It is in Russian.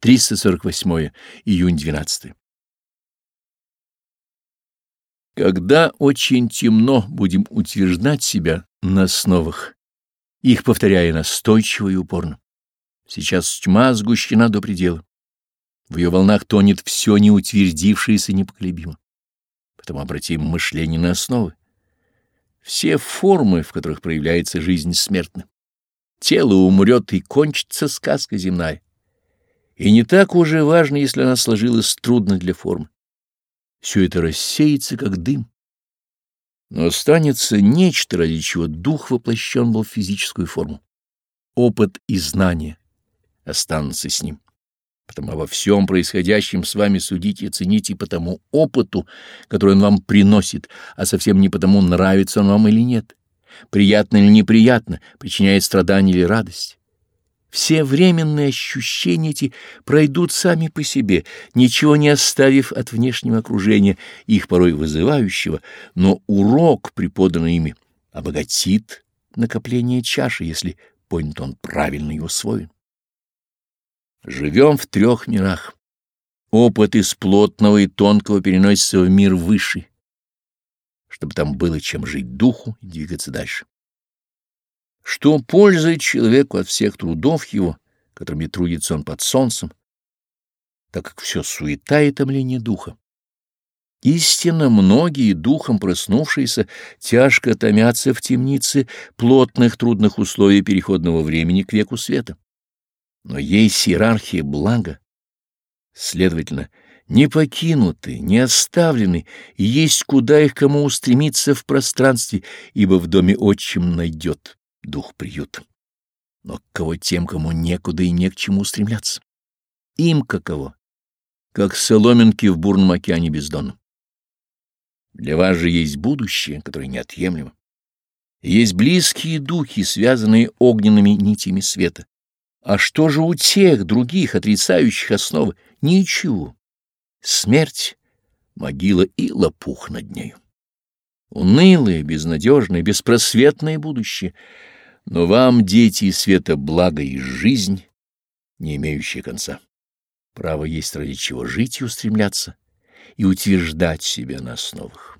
348 июнь 12. Когда очень темно, будем утверждать себя на основах, их повторяя настойчиво и упорно. Сейчас тьма сгущена до предела. В ее волнах тонет все неутвердившееся непоколебимо. Потом обратим мышление на основы. Все формы, в которых проявляется жизнь, смертны. Тело умрет, и кончится сказка земная. И не так уже важно, если она сложилась трудно для формы. Все это рассеется, как дым. Но останется нечто, ради чего дух воплощен был в физическую форму. Опыт и знание останутся с ним. Потому обо всем происходящем с вами судите и цените по тому опыту, который он вам приносит, а совсем не потому, нравится он вам или нет, приятно или неприятно, причиняет страдание или радость. Все временные ощущения эти пройдут сами по себе, ничего не оставив от внешнего окружения, их порой вызывающего, но урок, преподанный ими, обогатит накопление чаши, если понят он правильно и усвоен. Живем в трех мирах. Опыт из плотного и тонкого переносится в мир высший, чтобы там было чем жить духу и двигаться дальше. Что пользует человеку от всех трудов его, которыми трудится он под солнцем, так как все суета и томление духа. Истинно многие, духом проснувшиеся, тяжко томятся в темнице плотных трудных условий переходного времени к веку света. Но есть иерархия блага. Следовательно, не покинуты, не оставлены, и есть куда их кому устремиться в пространстве, ибо в доме отчим найдет дух приют. Но кого тем, кому некуда и не к чему устремляться? Им каково? Как соломинки в бурном океане бездонном. Для вас же есть будущее, которое неотъемлемо. Есть близкие духи, связанные огненными нитями света. А что же у тех других, отрицающих основы? Ничего. Смерть, могила и лопух над нею. Унылое, безнадежное, беспросветное будущее. Но вам, дети света, благо и жизнь, не имеющая конца. Право есть ради чего жить и устремляться, и утверждать себя на основах.